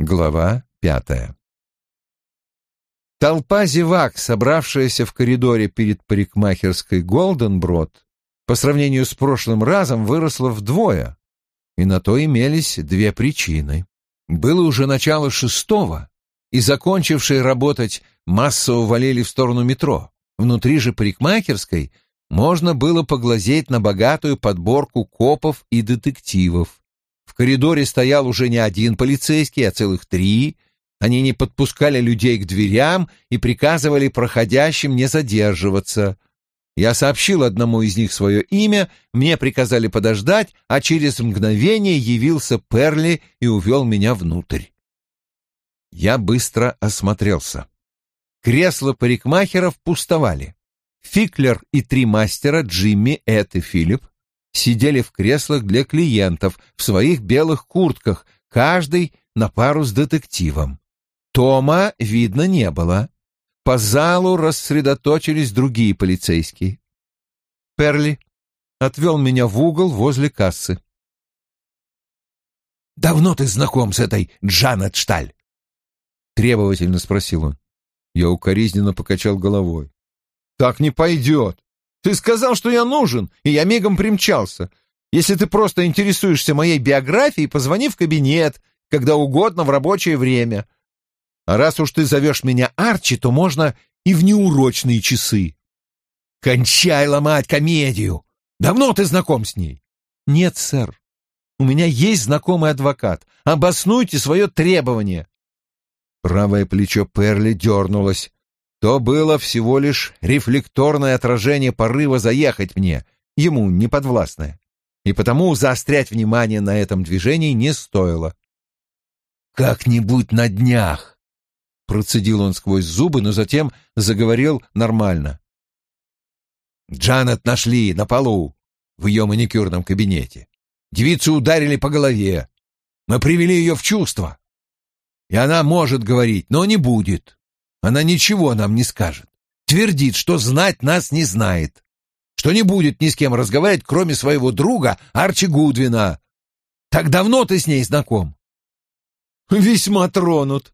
Глава пятая Толпа зевак, собравшаяся в коридоре перед парикмахерской Голденброд, по сравнению с прошлым разом выросла вдвое, и на то имелись две причины. Было уже начало шестого, и закончившие работать массово валили в сторону метро. Внутри же парикмахерской можно было поглазеть на богатую подборку копов и детективов. Коридоре стоял уже не один полицейский, а целых три. Они не подпускали людей к дверям и приказывали проходящим не задерживаться. Я сообщил одному из них свое имя, мне приказали подождать, а через мгновение явился Перли и увел меня внутрь. Я быстро осмотрелся. Кресла парикмахеров пустовали. Фиклер и три мастера, Джимми, Эд и Филипп, сидели в креслах для клиентов в своих белых куртках, каждый на пару с детективом. Тома видно не было. По залу рассредоточились другие полицейские. Перли отвел меня в угол возле кассы. «Давно ты знаком с этой Джанет Шталь?» — требовательно спросил он. Я укоризненно покачал головой. «Так не пойдет. Ты сказал, что я нужен, и я мигом примчался. Если ты просто интересуешься моей биографией, позвони в кабинет, когда угодно в рабочее время. А раз уж ты зовешь меня Арчи, то можно и в неурочные часы. Кончай ломать комедию. Давно ты знаком с ней? Нет, сэр. У меня есть знакомый адвокат. Обоснуйте свое требование. Правое плечо Перли дернулось. То было всего лишь рефлекторное отражение порыва заехать мне, ему неподвластное. И потому заострять внимание на этом движении не стоило. «Как-нибудь на днях!» Процедил он сквозь зубы, но затем заговорил нормально. «Джанет нашли на полу в ее маникюрном кабинете. Девицу ударили по голове. Мы привели ее в чувство. И она может говорить, но не будет. Она ничего нам не скажет. Твердит, что знать нас не знает. Что не будет ни с кем разговаривать, кроме своего друга Арчи Гудвина. Так давно ты с ней знаком? Весьма тронут,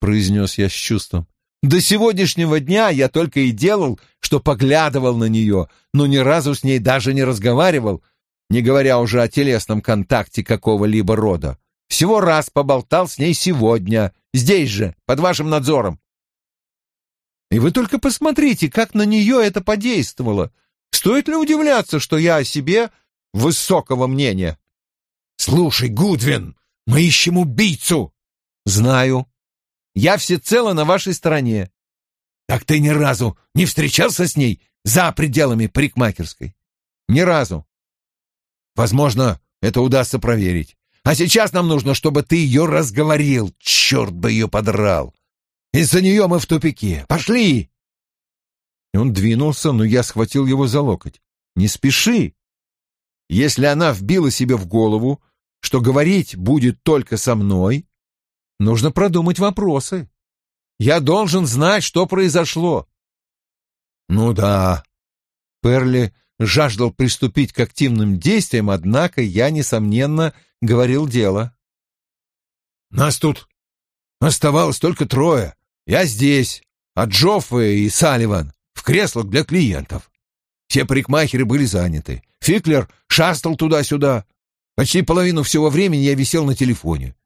произнес я с чувством. До сегодняшнего дня я только и делал, что поглядывал на нее, но ни разу с ней даже не разговаривал, не говоря уже о телесном контакте какого-либо рода. Всего раз поболтал с ней сегодня, здесь же, под вашим надзором. И вы только посмотрите, как на нее это подействовало. Стоит ли удивляться, что я о себе высокого мнения? Слушай, Гудвин, мы ищем убийцу. Знаю. Я всецело на вашей стороне. Так ты ни разу не встречался с ней за пределами парикмахерской? Ни разу. Возможно, это удастся проверить. А сейчас нам нужно, чтобы ты ее разговорил. Черт бы ее подрал. Из-за нее мы в тупике. Пошли!» Он двинулся, но я схватил его за локоть. «Не спеши! Если она вбила себе в голову, что говорить будет только со мной, нужно продумать вопросы. Я должен знать, что произошло». «Ну да». Перли жаждал приступить к активным действиям, однако я, несомненно, говорил дело. «Нас тут оставалось только трое. Я здесь, а Джоффе и Салливан в креслах для клиентов. Все парикмахеры были заняты. Фиклер шастал туда-сюда. Почти половину всего времени я висел на телефоне.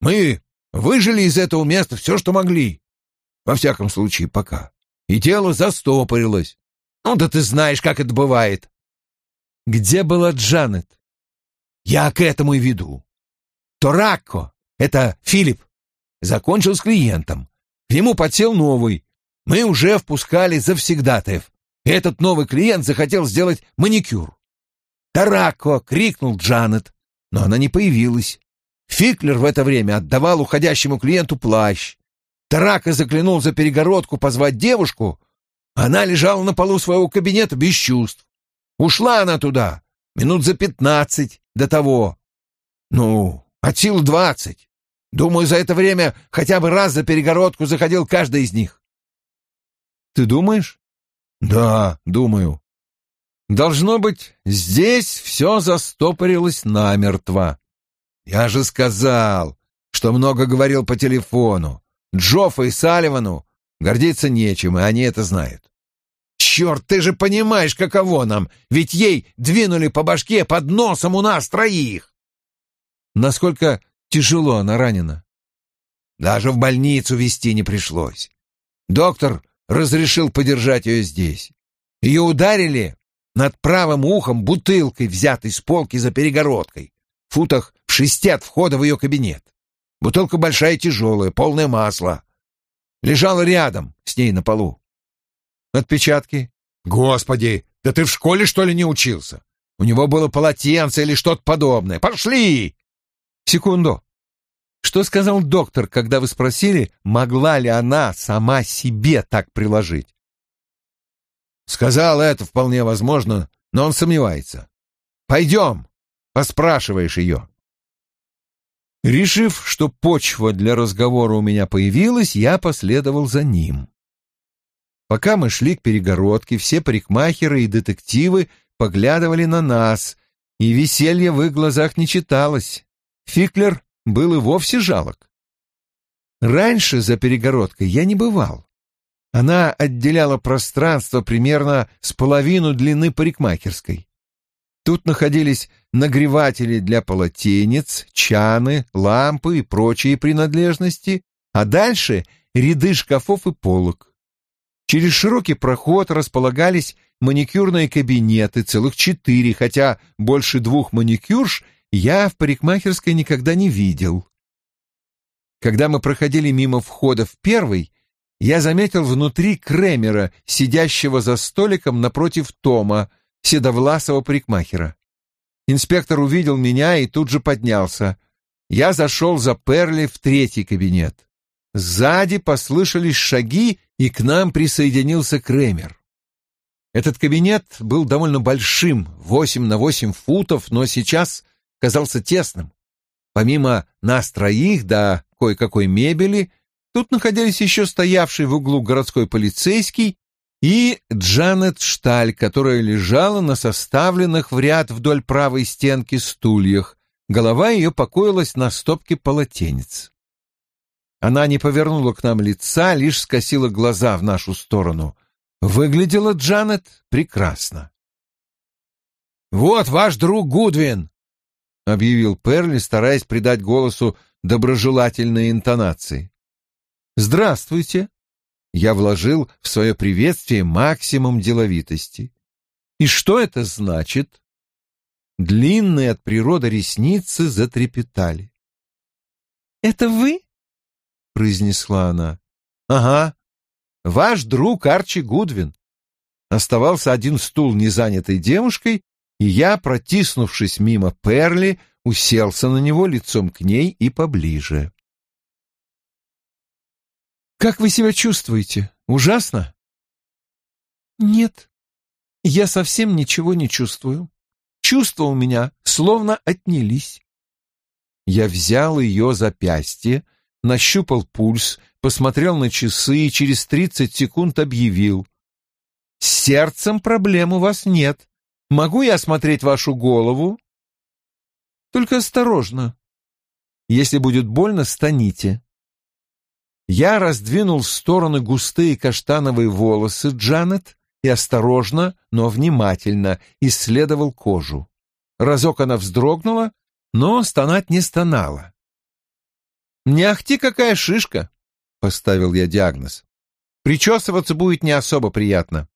Мы выжили из этого места все, что могли. Во всяком случае, пока. И дело застопорилось. Ну да ты знаешь, как это бывает. Где была Джанет? Я к этому и веду. Торакко, это Филипп, закончил с клиентом. К нему подсел новый. Мы уже впускали завсегдатаев. Этот новый клиент захотел сделать маникюр. «Тарако!» — крикнул Джанет, но она не появилась. Фиклер в это время отдавал уходящему клиенту плащ. Тарако заклинул за перегородку позвать девушку. Она лежала на полу своего кабинета без чувств. Ушла она туда минут за пятнадцать до того. Ну, от сил двадцать. Думаю, за это время хотя бы раз за перегородку заходил каждый из них. Ты думаешь? Да, думаю. Должно быть, здесь все застопорилось намертво. Я же сказал, что много говорил по телефону. Джоффа и Салливану гордиться нечем, и они это знают. Черт, ты же понимаешь, каково нам, ведь ей двинули по башке под носом у нас троих. Насколько тяжело она ранена? Даже в больницу везти не пришлось. Доктор разрешил подержать ее здесь. Ее ударили над правым ухом бутылкой, взятой с полки за перегородкой, в футах в шести от входа в ее кабинет. Бутылка большая и тяжелая, полное масла. Лежала рядом с ней на полу. Отпечатки? Господи, да ты в школе, что ли, не учился? У него было полотенце или что-то подобное. Пошли! Секунду. Что сказал доктор, когда вы спросили, могла ли она сама себе так приложить? Сказал это вполне возможно, но он сомневается. Пойдем, поспрашиваешь ее. Решив, что почва для разговора у меня появилась, я последовал за ним. Пока мы шли к перегородке, все парикмахеры и детективы поглядывали на нас, и веселье в их глазах не читалось. Фиклер был и вовсе жалок. Раньше за перегородкой я не бывал. Она отделяла пространство примерно с половину длины парикмахерской. Тут находились нагреватели для полотенец, чаны, лампы и прочие принадлежности, а дальше ряды шкафов и полок. Через широкий проход располагались маникюрные кабинеты, целых четыре, хотя больше двух маникюрш я в парикмахерской никогда не видел. Когда мы проходили мимо входа в первый, я заметил внутри Кремера, сидящего за столиком напротив Тома, седовласого парикмахера. Инспектор увидел меня и тут же поднялся. Я зашел за Перли в третий кабинет. Сзади послышались шаги, и к нам присоединился Кремер. Этот кабинет был довольно большим, восемь на восемь футов, но сейчас казался тесным. Помимо нас троих да кое-какой мебели, тут находились еще стоявший в углу городской полицейский и Джанет Шталь, которая лежала на составленных в ряд вдоль правой стенки стульях. Голова ее покоилась на стопке полотенец. Она не повернула к нам лица, лишь скосила глаза в нашу сторону. Выглядела Джанет прекрасно. «Вот ваш друг Гудвин!» — объявил Перли, стараясь придать голосу доброжелательные интонации. «Здравствуйте!» Я вложил в свое приветствие максимум деловитости. И что это значит? Длинные от природы ресницы затрепетали. «Это вы?» — произнесла она. «Ага, ваш друг Арчи Гудвин». Оставался один стул незанятой девушкой, и я, протиснувшись мимо Перли, уселся на него лицом к ней и поближе. Как вы себя чувствуете? Ужасно? Нет, я совсем ничего не чувствую. Чувства у меня словно отнялись. Я взял ее запястье, нащупал пульс, посмотрел на часы и через тридцать секунд объявил. «С сердцем проблем у вас нет. Могу я осмотреть вашу голову?» «Только осторожно. Если будет больно, станите. Я раздвинул в стороны густые каштановые волосы Джанет и осторожно, но внимательно исследовал кожу. Разок она вздрогнула, но стонать не стонала. «Не ахти какая шишка!» — поставил я диагноз. «Причесываться будет не особо приятно.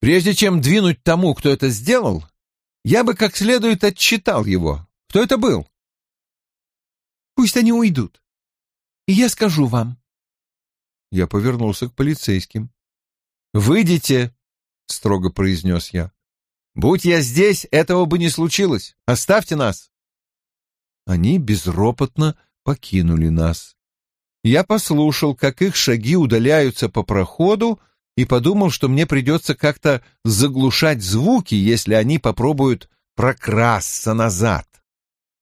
Прежде чем двинуть тому, кто это сделал, я бы как следует отчитал его. Кто это был?» «Пусть они уйдут, и я скажу вам», я повернулся к полицейским. «Выйдите!» — строго произнес я. «Будь я здесь, этого бы не случилось. Оставьте нас!» Они безропотно покинули нас. Я послушал, как их шаги удаляются по проходу, и подумал, что мне придется как-то заглушать звуки, если они попробуют прокрасться назад.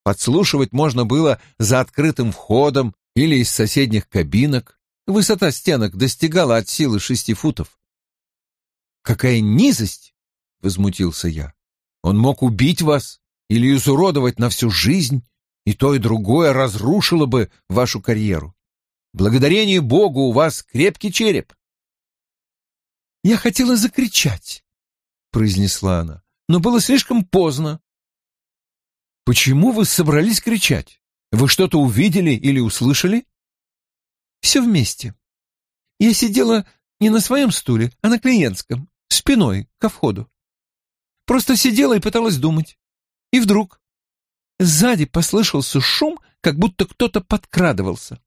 Подслушивать можно было за открытым входом или из соседних кабинок. Высота стенок достигала от силы шести футов. «Какая низость!» — возмутился я. «Он мог убить вас или изуродовать на всю жизнь, И то, и другое разрушило бы вашу карьеру. Благодарение Богу у вас крепкий череп. «Я хотела закричать», — произнесла она, — «но было слишком поздно». «Почему вы собрались кричать? Вы что-то увидели или услышали?» «Все вместе. Я сидела не на своем стуле, а на клиентском, спиной ко входу. Просто сидела и пыталась думать. И вдруг сзади послышался шум, как будто кто-то подкрадывался.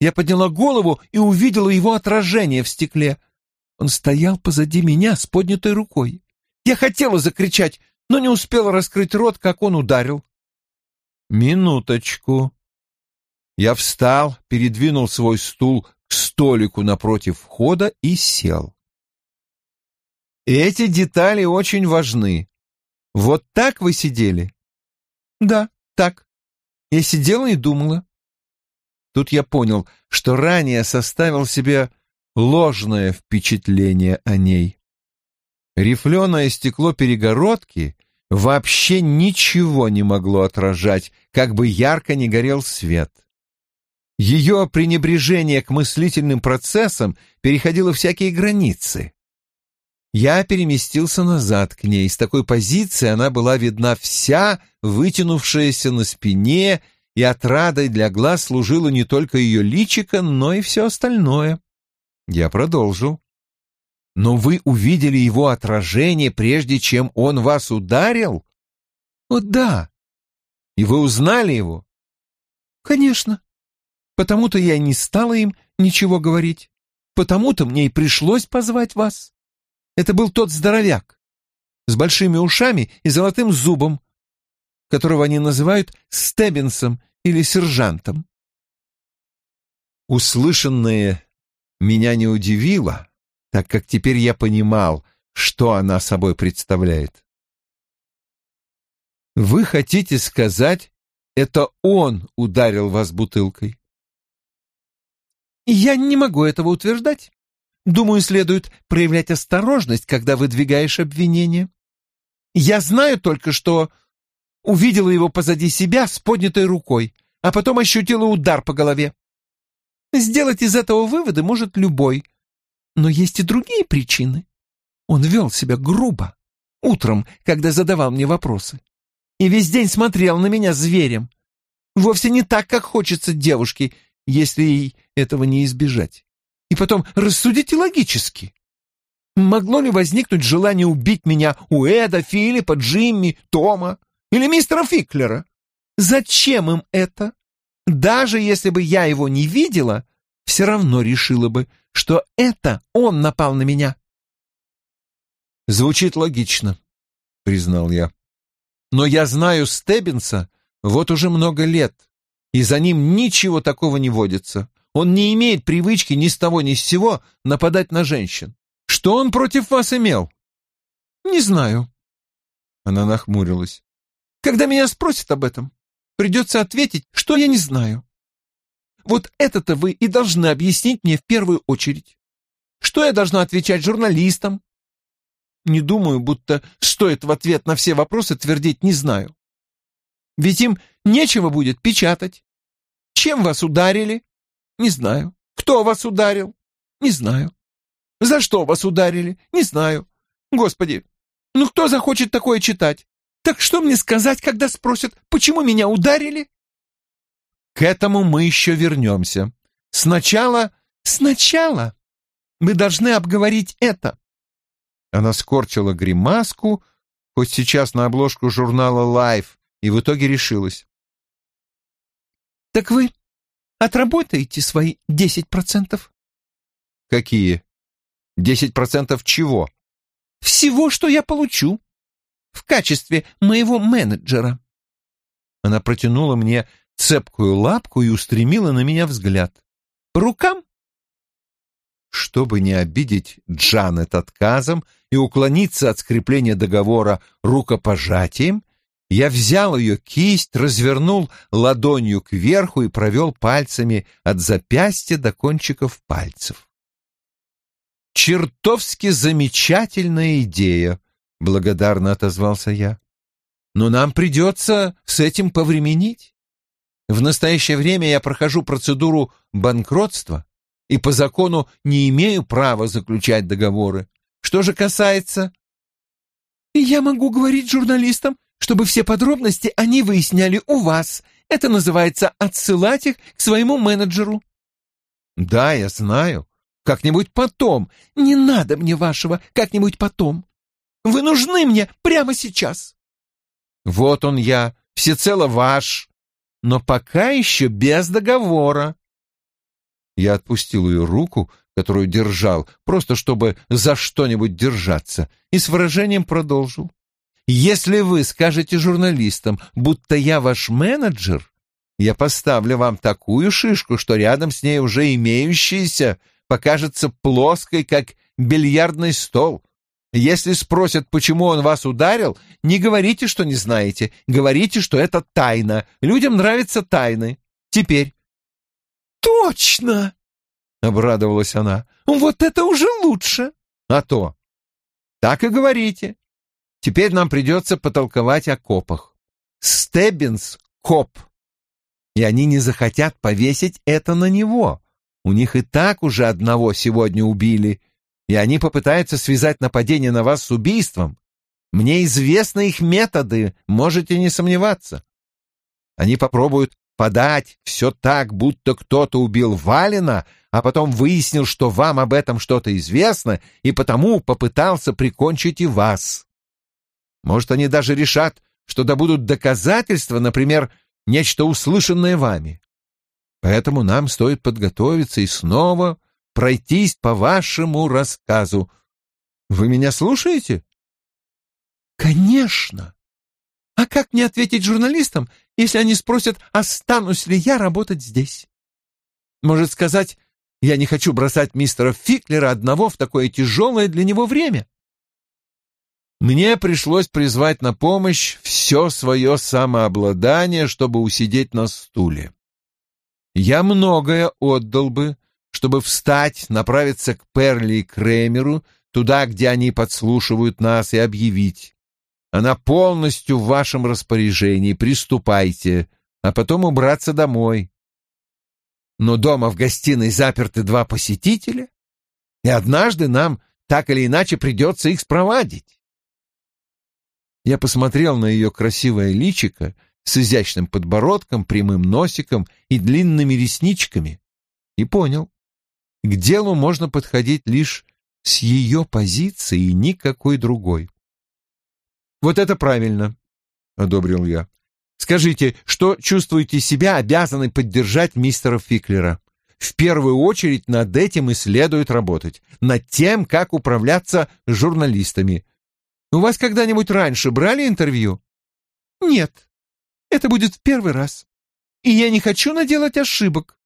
Я подняла голову и увидела его отражение в стекле. Он стоял позади меня с поднятой рукой. Я хотела закричать, но не успела раскрыть рот, как он ударил. «Минуточку». Я встал, передвинул свой стул к столику напротив входа и сел. Эти детали очень важны. Вот так вы сидели? Да, так. Я сидела и думала. Тут я понял, что ранее составил себе ложное впечатление о ней. Рифленое стекло перегородки вообще ничего не могло отражать, как бы ярко не горел свет. Ее пренебрежение к мыслительным процессам переходило всякие границы. Я переместился назад к ней. С такой позиции она была видна вся, вытянувшаяся на спине, и отрадой для глаз служило не только ее личико, но и все остальное. Я продолжил. «Но вы увидели его отражение, прежде чем он вас ударил?» «О, да». «И вы узнали его?» «Конечно. Потому-то я не стала им ничего говорить. Потому-то мне и пришлось позвать вас. Это был тот здоровяк с большими ушами и золотым зубом, которого они называют Стеббинсом или сержантом. Услышанное меня не удивило, так как теперь я понимал, что она собой представляет. Вы хотите сказать, это он ударил вас бутылкой? Я не могу этого утверждать. Думаю, следует проявлять осторожность, когда выдвигаешь обвинение. Я знаю только, что увидела его позади себя с поднятой рукой, а потом ощутила удар по голове. Сделать из этого выводы может любой. Но есть и другие причины. Он вел себя грубо. Утром, когда задавал мне вопросы. И весь день смотрел на меня зверем. Вовсе не так, как хочется девушке, если ей этого не избежать. И потом рассудите логически. Могло ли возникнуть желание убить меня у Эда, Филиппа, Джимми, Тома или мистера Фиклера? Зачем им это? Даже если бы я его не видела, все равно решила бы, что это он напал на меня. Звучит логично, признал я. Но я знаю Стеббинса вот уже много лет, и за ним ничего такого не водится. Он не имеет привычки ни с того ни с сего нападать на женщин. Что он против вас имел? Не знаю. Она нахмурилась. Когда меня спросят об этом, Придется ответить, что я не знаю. Вот это-то вы и должны объяснить мне в первую очередь. Что я должна отвечать журналистам? Не думаю, будто стоит в ответ на все вопросы твердить «не знаю». Ведь им нечего будет печатать. Чем вас ударили? Не знаю. Кто вас ударил? Не знаю. За что вас ударили? Не знаю. Господи, ну кто захочет такое читать? Так что мне сказать, когда спросят, почему меня ударили? К этому мы еще вернемся. Сначала... Сначала мы должны обговорить это. Она скорчила гримаску, хоть сейчас на обложку журнала Life, и в итоге решилась. Так вы отработаете свои десять процентов? Какие? Десять процентов чего? Всего, что я получу в качестве моего менеджера. Она протянула мне цепкую лапку и устремила на меня взгляд. По рукам? Чтобы не обидеть Джанет отказом и уклониться от скрепления договора рукопожатием, я взял ее кисть, развернул ладонью кверху и провел пальцами от запястья до кончиков пальцев. Чертовски замечательная идея, — благодарно отозвался я. «Но нам придется с этим повременить. В настоящее время я прохожу процедуру банкротства и по закону не имею права заключать договоры. Что же касается... Я могу говорить журналистам, чтобы все подробности они выясняли у вас. Это называется отсылать их к своему менеджеру. Да, я знаю. Как-нибудь потом. Не надо мне вашего как-нибудь потом. Вы нужны мне прямо сейчас. Вот он я, всецело ваш, но пока еще без договора. Я отпустил ее руку, которую держал, просто чтобы за что-нибудь держаться, и с выражением продолжил. «Если вы скажете журналистам, будто я ваш менеджер, я поставлю вам такую шишку, что рядом с ней уже имеющаяся покажется плоской, как бильярдный стол. Если спросят, почему он вас ударил, не говорите, что не знаете, говорите, что это тайна. Людям нравятся тайны. Теперь «Точно!» — обрадовалась она. «Вот это уже лучше!» «А то!» «Так и говорите. Теперь нам придется потолковать о копах. Стеббинс — коп. И они не захотят повесить это на него. У них и так уже одного сегодня убили, и они попытаются связать нападение на вас с убийством. Мне известны их методы, можете не сомневаться. Они попробуют подать все так, будто кто-то убил Валина, а потом выяснил, что вам об этом что-то известно, и потому попытался прикончить и вас. Может, они даже решат, что добудут доказательства, например, нечто услышанное вами. Поэтому нам стоит подготовиться и снова пройтись по вашему рассказу. Вы меня слушаете? Конечно. А как мне ответить журналистам, если они спросят, останусь ли я работать здесь? Может сказать, я не хочу бросать мистера Фиклера одного в такое тяжелое для него время? Мне пришлось призвать на помощь все свое самообладание, чтобы усидеть на стуле. Я многое отдал бы, чтобы встать, направиться к Перли и Кремеру, туда, где они подслушивают нас, и объявить. Она полностью в вашем распоряжении, приступайте, а потом убраться домой. Но дома в гостиной заперты два посетителя, и однажды нам так или иначе придется их спровадить. Я посмотрел на ее красивое личико с изящным подбородком, прямым носиком и длинными ресничками и понял, к делу можно подходить лишь с ее позиции и никакой другой. Вот это правильно, одобрил я. Скажите, что чувствуете себя обязаны поддержать мистера Фиклера? В первую очередь над этим и следует работать, над тем, как управляться журналистами. У вас когда-нибудь раньше брали интервью? Нет. Это будет в первый раз. И я не хочу наделать ошибок.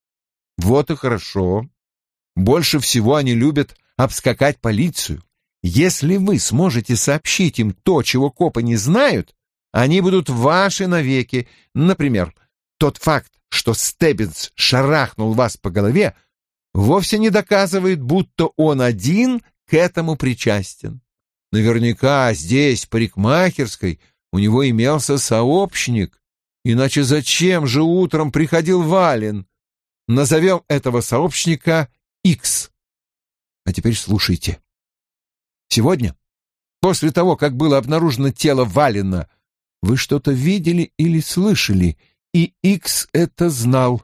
Вот и хорошо. Больше всего они любят обскакать полицию. Если вы сможете сообщить им то, чего копы не знают, они будут ваши навеки. Например, тот факт, что Стеббинс шарахнул вас по голове, вовсе не доказывает, будто он один к этому причастен. Наверняка здесь, в парикмахерской, у него имелся сообщник. Иначе зачем же утром приходил Вален? Назовем этого сообщника X. А теперь слушайте. Сегодня, после того, как было обнаружено тело Валина, вы что-то видели или слышали, и Икс это знал.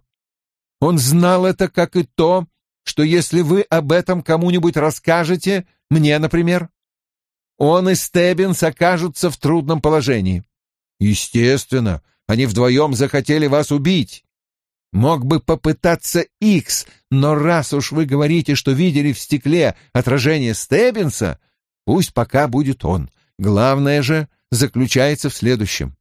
Он знал это, как и то, что если вы об этом кому-нибудь расскажете, мне, например, он и Стеббинс окажутся в трудном положении. Естественно, они вдвоем захотели вас убить. Мог бы попытаться Икс, но раз уж вы говорите, что видели в стекле отражение Стеббинса, Пусть пока будет он. Главное же заключается в следующем.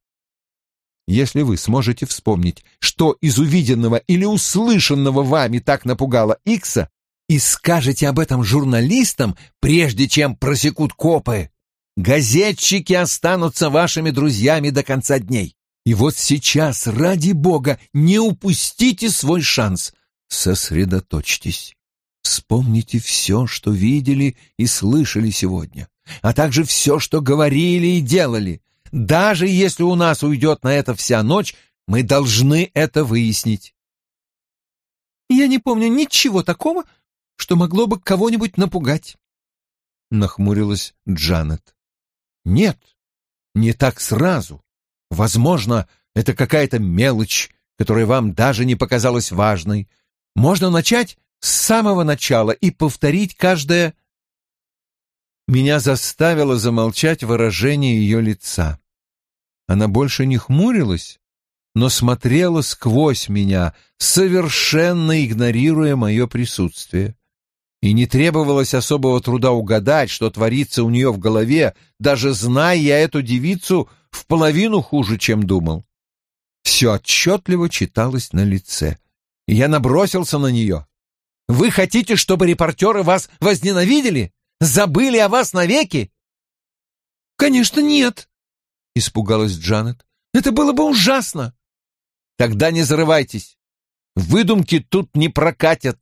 Если вы сможете вспомнить, что из увиденного или услышанного вами так напугало Икса, и скажете об этом журналистам, прежде чем просекут копы, газетчики останутся вашими друзьями до конца дней. И вот сейчас, ради бога, не упустите свой шанс. Сосредоточьтесь. Вспомните все, что видели и слышали сегодня, а также все, что говорили и делали. Даже если у нас уйдет на это вся ночь, Мы должны это выяснить. Я не помню ничего такого, что могло бы кого-нибудь напугать. Нахмурилась Джанет. Нет, не так сразу. Возможно, это какая-то мелочь, которая вам даже не показалась важной. Можно начать с самого начала и повторить каждое... Меня заставило замолчать выражение ее лица. Она больше не хмурилась, но смотрела сквозь меня, совершенно игнорируя мое присутствие. И не требовалось особого труда угадать, что творится у нее в голове, даже зная я эту девицу в половину хуже, чем думал. Все отчетливо читалось на лице. Я набросился на нее. «Вы хотите, чтобы репортеры вас возненавидели? Забыли о вас навеки?» «Конечно, нет», — испугалась Джанет. «Это было бы ужасно». «Тогда не зарывайтесь. Выдумки тут не прокатят.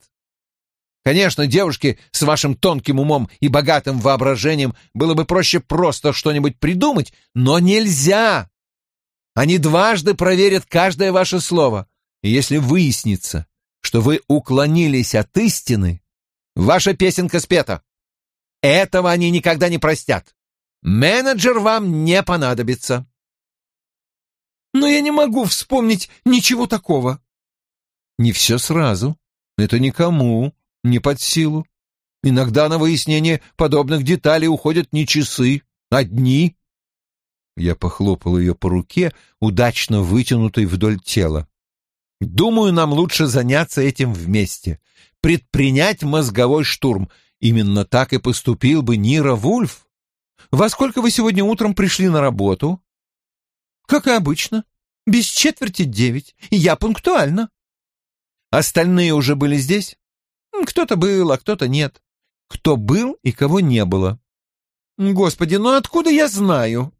Конечно, девушке с вашим тонким умом и богатым воображением было бы проще просто что-нибудь придумать, но нельзя. Они дважды проверят каждое ваше слово, и если выяснится, что вы уклонились от истины, ваша песенка спета. Этого они никогда не простят. Менеджер вам не понадобится. Но я не могу вспомнить ничего такого. Не все сразу. Это никому не под силу. Иногда на выяснение подобных деталей уходят не часы, а дни. Я похлопал ее по руке, удачно вытянутой вдоль тела. Думаю, нам лучше заняться этим вместе. Предпринять мозговой штурм. Именно так и поступил бы Нира Вульф. Во сколько вы сегодня утром пришли на работу? Как и обычно. Без четверти девять. Я пунктуально. Остальные уже были здесь? Кто-то был, а кто-то нет. Кто был и кого не было? Господи, ну откуда я знаю?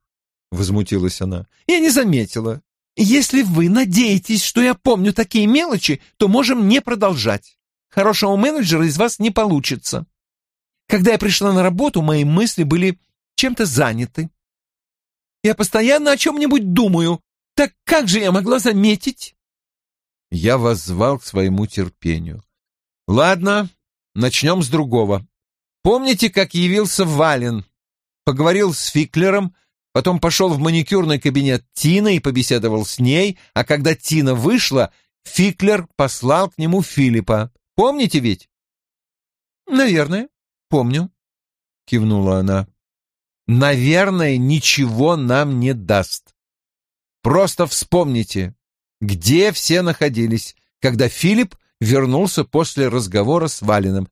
— возмутилась она. «Я не заметила. Если вы надеетесь, что я помню такие мелочи, то можем не продолжать. Хорошего менеджера из вас не получится. Когда я пришла на работу, мои мысли были чем-то заняты. Я постоянно о чем-нибудь думаю. Так как же я могла заметить?» Я воззвал к своему терпению. «Ладно, начнем с другого. Помните, как явился Вален? Поговорил с Фиклером, Потом пошел в маникюрный кабинет Тины и побеседовал с ней, а когда Тина вышла, Фиклер послал к нему Филиппа. Помните ведь? Наверное, помню, кивнула она. Наверное, ничего нам не даст. Просто вспомните, где все находились, когда Филипп вернулся после разговора с Валиным.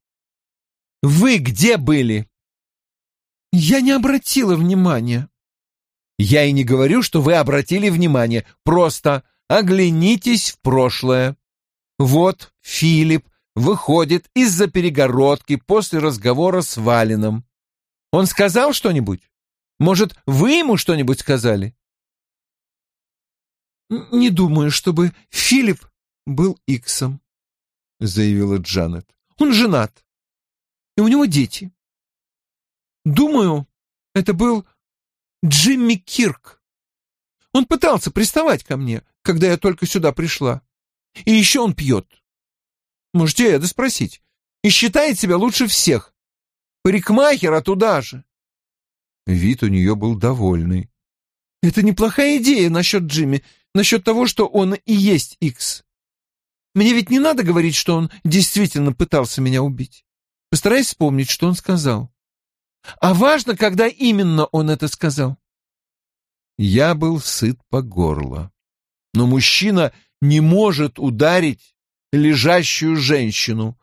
Вы где были? Я не обратила внимания, я и не говорю, что вы обратили внимание, просто оглянитесь в прошлое. Вот Филипп выходит из-за перегородки после разговора с Валином. Он сказал что-нибудь? Может, вы ему что-нибудь сказали? «Не думаю, чтобы Филипп был Иксом», — заявила Джанет. «Он женат, и у него дети. Думаю, это был Джимми Кирк. Он пытался приставать ко мне, когда я только сюда пришла. И еще он пьет. Можете это спросить. И считает себя лучше всех. Парикмахера туда же. Вид у нее был довольный. Это неплохая идея насчет Джимми, насчет того, что он и есть Икс. Мне ведь не надо говорить, что он действительно пытался меня убить. Постарайся вспомнить, что он сказал. А важно, когда именно он это сказал. Я был сыт по горло. Но мужчина не может ударить лежащую женщину,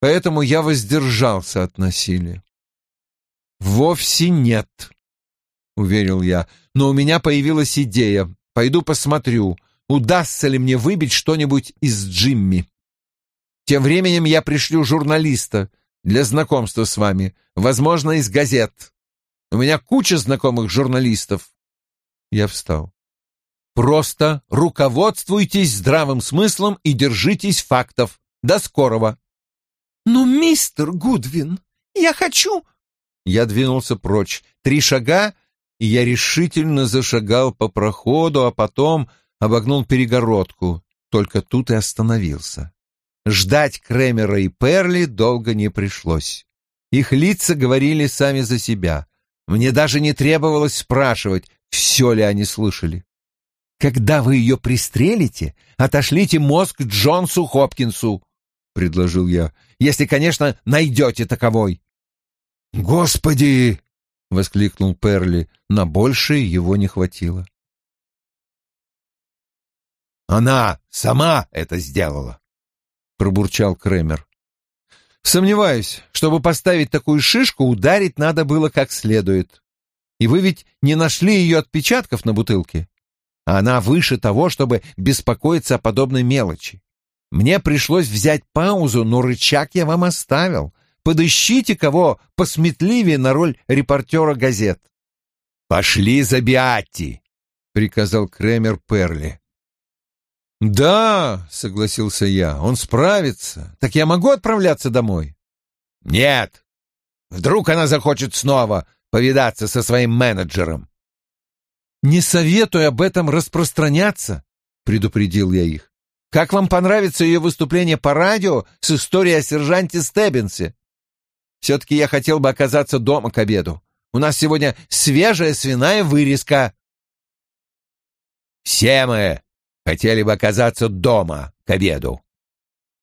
поэтому я воздержался от насилия. «Вовсе нет», — уверил я, — «но у меня появилась идея. Пойду посмотрю, удастся ли мне выбить что-нибудь из Джимми. Тем временем я пришлю журналиста, для знакомства с вами, возможно, из газет. У меня куча знакомых журналистов. Я встал. Просто руководствуйтесь здравым смыслом и держитесь фактов. До скорого. Ну, мистер Гудвин, я хочу... Я двинулся прочь. Три шага, и я решительно зашагал по проходу, а потом обогнул перегородку, только тут и остановился. Ждать Кремера и Перли долго не пришлось. Их лица говорили сами за себя. Мне даже не требовалось спрашивать, все ли они слышали. «Когда вы ее пристрелите, отошлите мозг Джонсу Хопкинсу», — предложил я, — «если, конечно, найдете таковой». «Господи!» — воскликнул Перли, на большее его не хватило. «Она сама это сделала», — пробурчал Кремер. «Сомневаюсь, чтобы поставить такую шишку, ударить надо было как следует. И вы ведь не нашли ее отпечатков на бутылке? Она выше того, чтобы беспокоиться о подобной мелочи. Мне пришлось взять паузу, но рычаг я вам оставил. Подыщите кого посметливее на роль репортера газет. «Пошли за Биатти!» — приказал Кремер Перли. «Да», — согласился я, — «он справится. Так я могу отправляться домой?» «Нет. Вдруг она захочет снова повидаться со своим менеджером». «Не советую об этом распространяться», — предупредил я их. «Как вам понравится ее выступление по радио с историей о сержанте Стеббинсе? Все-таки я хотел бы оказаться дома к обеду. У нас сегодня свежая свиная вырезка». «Все мы хотели бы оказаться дома к обеду».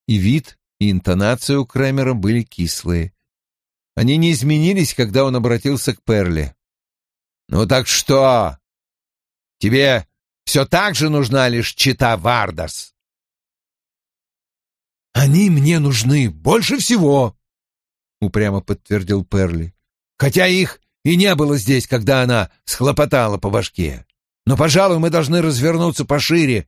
И вид, и интонация у Крамера были кислые. Они не изменились, когда он обратился к Перли. «Ну так что, Тебе все так же нужна лишь чита Вардас. «Они мне нужны больше всего», — упрямо подтвердил Перли. «Хотя их и не было здесь, когда она схлопотала по башке. Но, пожалуй, мы должны развернуться пошире.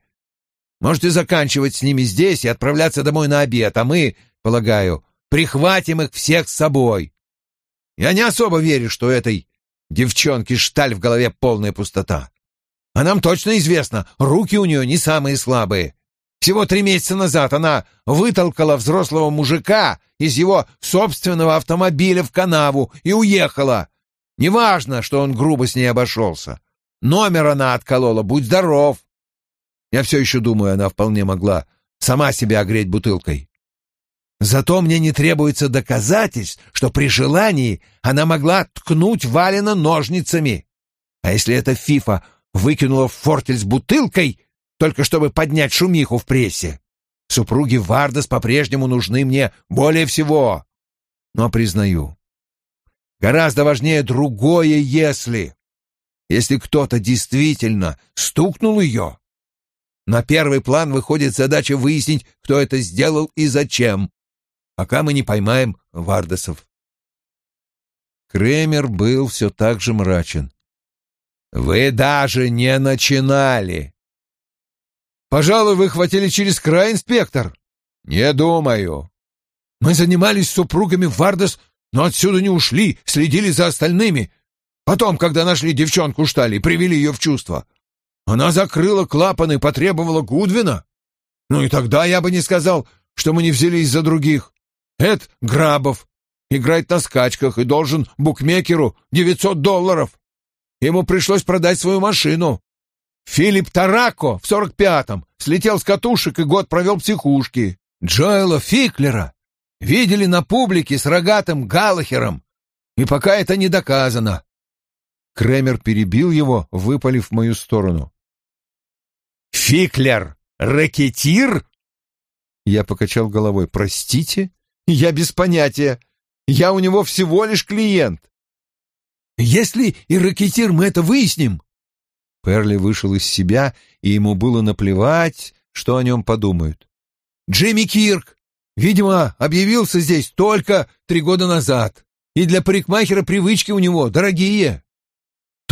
Можете заканчивать с ними здесь и отправляться домой на обед, а мы, полагаю, прихватим их всех с собой. Я не особо верю, что этой девчонке шталь в голове полная пустота. А нам точно известно, руки у нее не самые слабые. Всего три месяца назад она вытолкала взрослого мужика из его собственного автомобиля в канаву и уехала. Неважно, что он грубо с ней обошелся. Номер она отколола, будь здоров. Я все еще думаю, она вполне могла сама себя огреть бутылкой. Зато мне не требуется доказательств, что при желании она могла ткнуть Валина ножницами. А если эта фифа выкинула в фортель с бутылкой, только чтобы поднять шумиху в прессе. Супруги Вардас по-прежнему нужны мне более всего. Но признаю, гораздо важнее другое «если». Если кто-то действительно стукнул ее, на первый план выходит задача выяснить, кто это сделал и зачем, пока мы не поймаем Вардасов. Кремер был все так же мрачен. Вы даже не начинали. Пожалуй, вы хватили через край, инспектор. Не думаю. Мы занимались супругами Вардес, но отсюда не ушли, следили за остальными. Потом, когда нашли девчонку Штали, привели ее в чувство. Она закрыла клапаны и потребовала Гудвина. Ну и тогда я бы не сказал, что мы не взялись за других. Эд Грабов играет на скачках и должен букмекеру 900 долларов. Ему пришлось продать свою машину. Филипп Тарако в сорок пятом слетел с катушек и год провел в психушке. Джоэла Фиклера видели на публике с рогатым Галлахером, и пока это не доказано. Кремер перебил его, выпалив в мою сторону. «Фиклер! Ракетир?» Я покачал головой. «Простите? Я без понятия. Я у него всего лишь клиент. Если и ракетир мы это выясним...» Перли вышел из себя, и ему было наплевать, что о нем подумают. «Джимми Кирк, видимо, объявился здесь только три года назад, и для парикмахера привычки у него дорогие.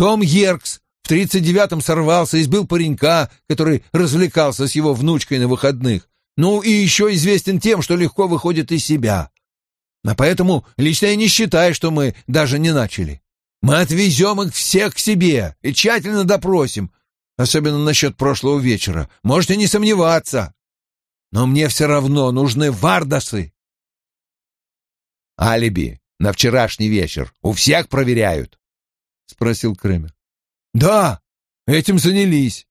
Том Еркс в тридцать девятом сорвался, и избил паренька, который развлекался с его внучкой на выходных. Ну и еще известен тем, что легко выходит из себя. А поэтому лично я не считаю, что мы даже не начали. Мы отвезем их всех к себе и тщательно допросим, особенно насчет прошлого вечера. Можете не сомневаться. Но мне все равно нужны вардасы. Алиби на вчерашний вечер у всех проверяют? — спросил Кремер. — Да, этим занялись.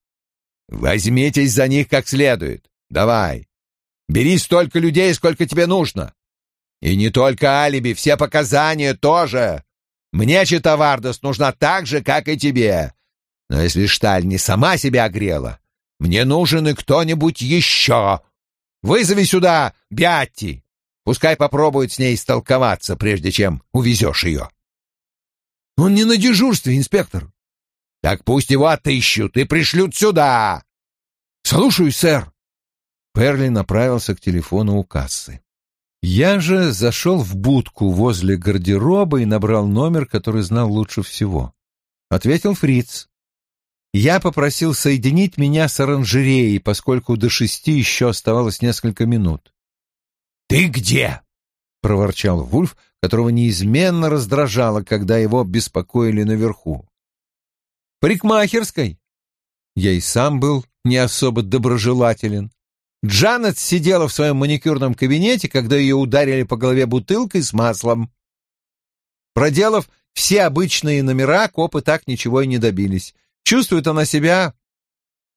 Возьмитесь за них как следует. Давай. Бери столько людей, сколько тебе нужно. И не только алиби, все показания тоже. Мне Чита Вардас нужна так же, как и тебе. Но если Шталь не сама себя огрела, мне нужен и кто-нибудь еще. Вызови сюда Бятти. Пускай попробует с ней столковаться, прежде чем увезешь ее. Он не на дежурстве, инспектор. Так пусть его отыщут и пришлют сюда. Слушаюсь, сэр. Перли направился к телефону у кассы. Я же зашел в будку возле гардероба и набрал номер, который знал лучше всего. Ответил Фриц. Я попросил соединить меня с оранжереей, поскольку до шести еще оставалось несколько минут. «Ты где?» — проворчал Вульф, которого неизменно раздражало, когда его беспокоили наверху. «Парикмахерской!» Я и сам был не особо доброжелателен. Джанет сидела в своем маникюрном кабинете, когда ее ударили по голове бутылкой с маслом. Проделав все обычные номера, копы так ничего и не добились. Чувствует она себя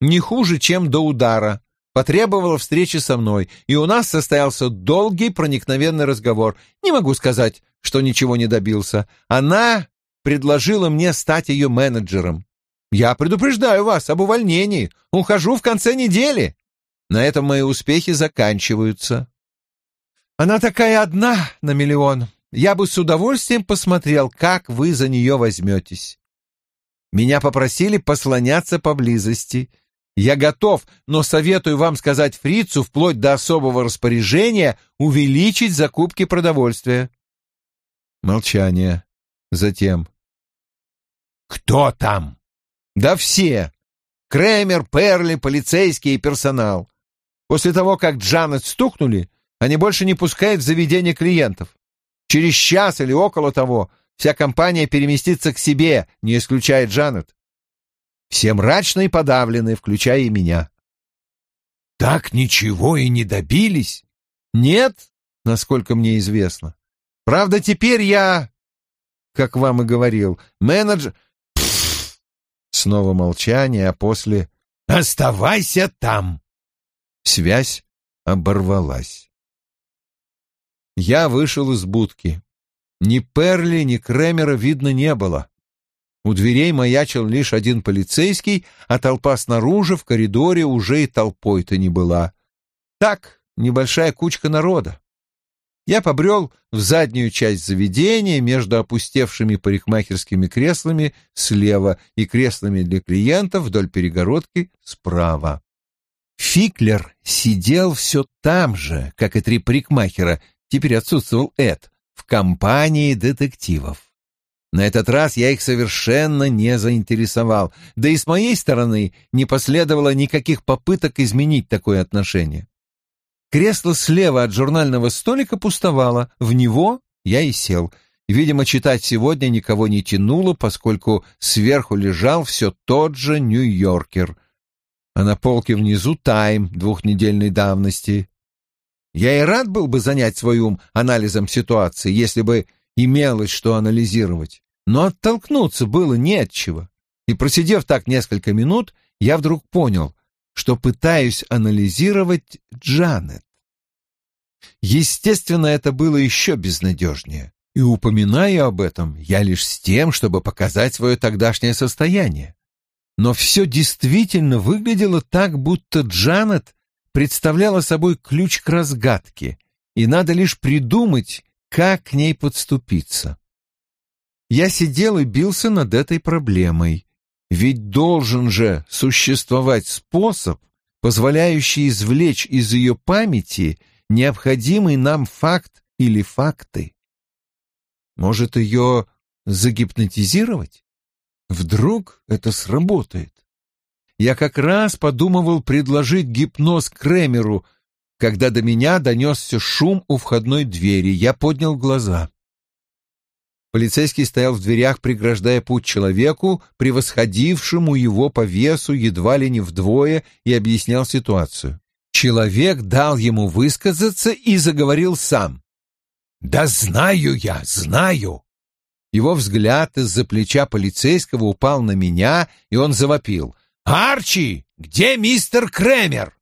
не хуже, чем до удара. Потребовала встречи со мной, и у нас состоялся долгий проникновенный разговор. Не могу сказать, что ничего не добился. Она предложила мне стать ее менеджером. Я предупреждаю вас об увольнении. Ухожу в конце недели. На этом мои успехи заканчиваются. Она такая одна на миллион. Я бы с удовольствием посмотрел, как вы за нее возьметесь. Меня попросили послоняться поблизости. Я готов, но советую вам сказать фрицу вплоть до особого распоряжения увеличить закупки продовольствия. Молчание. Затем. «Кто там?» «Да все. Кремер, Перли, полицейский и персонал. После того, как Джанет стукнули, они больше не пускают в заведение клиентов. Через час или около того вся компания переместится к себе, не исключая Джанет. Все мрачные и подавленные, включая и меня. Так ничего и не добились? Нет, насколько мне известно. Правда, теперь я, как вам и говорил, менеджер... Снова молчание, а после «Оставайся там!» Связь оборвалась. Я вышел из будки. Ни Перли, ни Кремера видно не было. У дверей маячил лишь один полицейский, а толпа снаружи в коридоре уже и толпой-то не была. Так, небольшая кучка народа. Я побрел в заднюю часть заведения между опустевшими парикмахерскими креслами слева и креслами для клиентов вдоль перегородки справа. Фиклер сидел все там же, как и три парикмахера, теперь отсутствовал Эд, в компании детективов. На этот раз я их совершенно не заинтересовал, да и с моей стороны не последовало никаких попыток изменить такое отношение. Кресло слева от журнального столика пустовало, в него я и сел. Видимо, читать сегодня никого не тянуло, поскольку сверху лежал все тот же «Нью-Йоркер», а на полке внизу «Тайм» двухнедельной давности. Я и рад был бы занять свой ум анализом ситуации, если бы имелось что анализировать. Но оттолкнуться было не от чего. И просидев так несколько минут, я вдруг понял, что пытаюсь анализировать Джанет. Естественно, это было еще безнадежнее. И упоминаю об этом я лишь с тем, чтобы показать свое тогдашнее состояние. Но все действительно выглядело так, будто Джанет представляла собой ключ к разгадке, и надо лишь придумать, как к ней подступиться. Я сидел и бился над этой проблемой, ведь должен же существовать способ, позволяющий извлечь из ее памяти необходимый нам факт или факты. Может, ее загипнотизировать? Вдруг это сработает? Я как раз подумывал предложить гипноз Кремеру, когда до меня донесся шум у входной двери. Я поднял глаза. Полицейский стоял в дверях, преграждая путь человеку, превосходившему его по весу едва ли не вдвое, и объяснял ситуацию. Человек дал ему высказаться и заговорил сам. «Да знаю я, знаю!» Его взгляд из-за плеча полицейского упал на меня, и он завопил. «Арчи, Где мистер Кремер?»